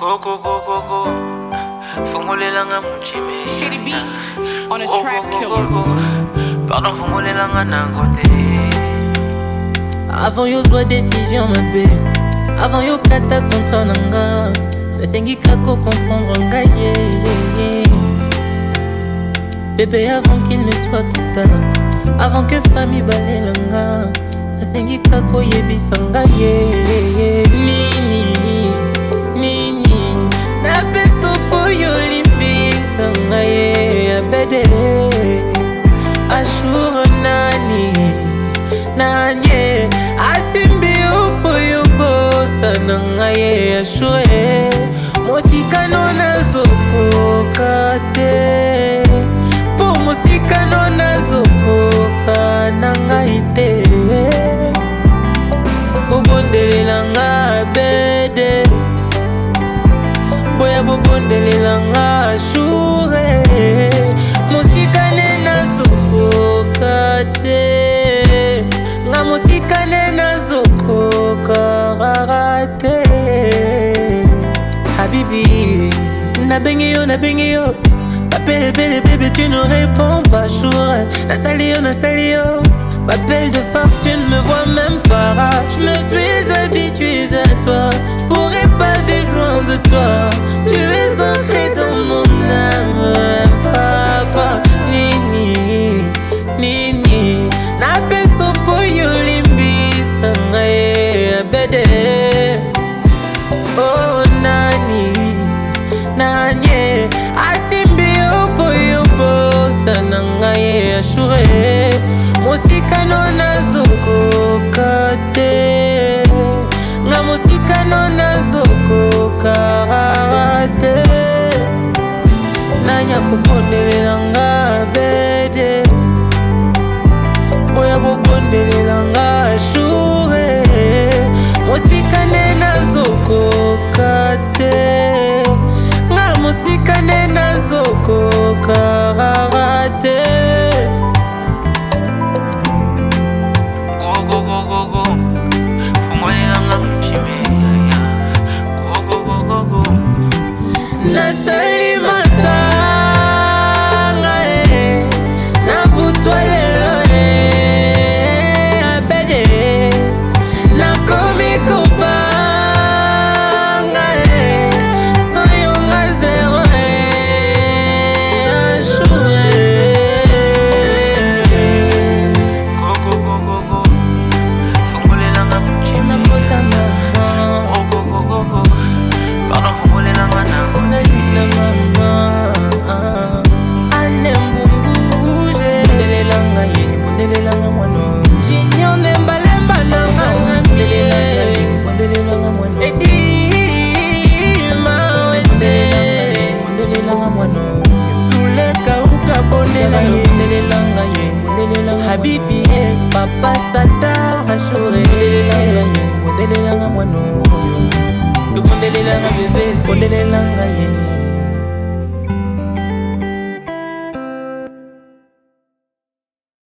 kokokokoko fungulelanga mujime pardon fungulelanga nango te avant yozwa desizio mabe avant yokata kontra na nga nasengi kako komprendre ngai ye bebe avant qu'il ne soit trop tard avant que famille balelanga nasengi kako yebisa ngai ye na ngai ye yeshua mosikano nazokoka te mpo mosikano nazokoka na ngai te bobondelela nga bede boya bobondelela nga shure mosikane nazokoka te Na bengi yo, bengi yo. M'appelle belle bébé, tu ne réponds pas. Jour, nasali yo, nasali yo. M'appelle de femme, tu ne me vois même pas. Je me suis habituée à toi. Je pourrais pas vivre loin de toi. Tu es ancré dans mon âme, papa. Nini, nini. Napeso poyo limbisa Sangaye, abede. Oh. joure mosikano nazokoka te nga mosikano nazokoka te nanya kopondelelanga nasali matanga e, na butwale mwa mwana sulekauka bondela yo lelelanga ye habibi e papa sata mashure lelelanga ye bondelelanga mwana oyo yo bondelelanga bebe bondelelanga ye